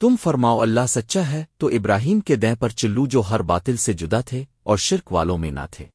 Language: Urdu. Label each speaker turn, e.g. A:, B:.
A: تم فرماؤ اللہ سچا ہے تو ابراہیم کے دیں پر چلو جو ہر باطل سے جدا تھے اور شرک والوں میں نہ تھے۔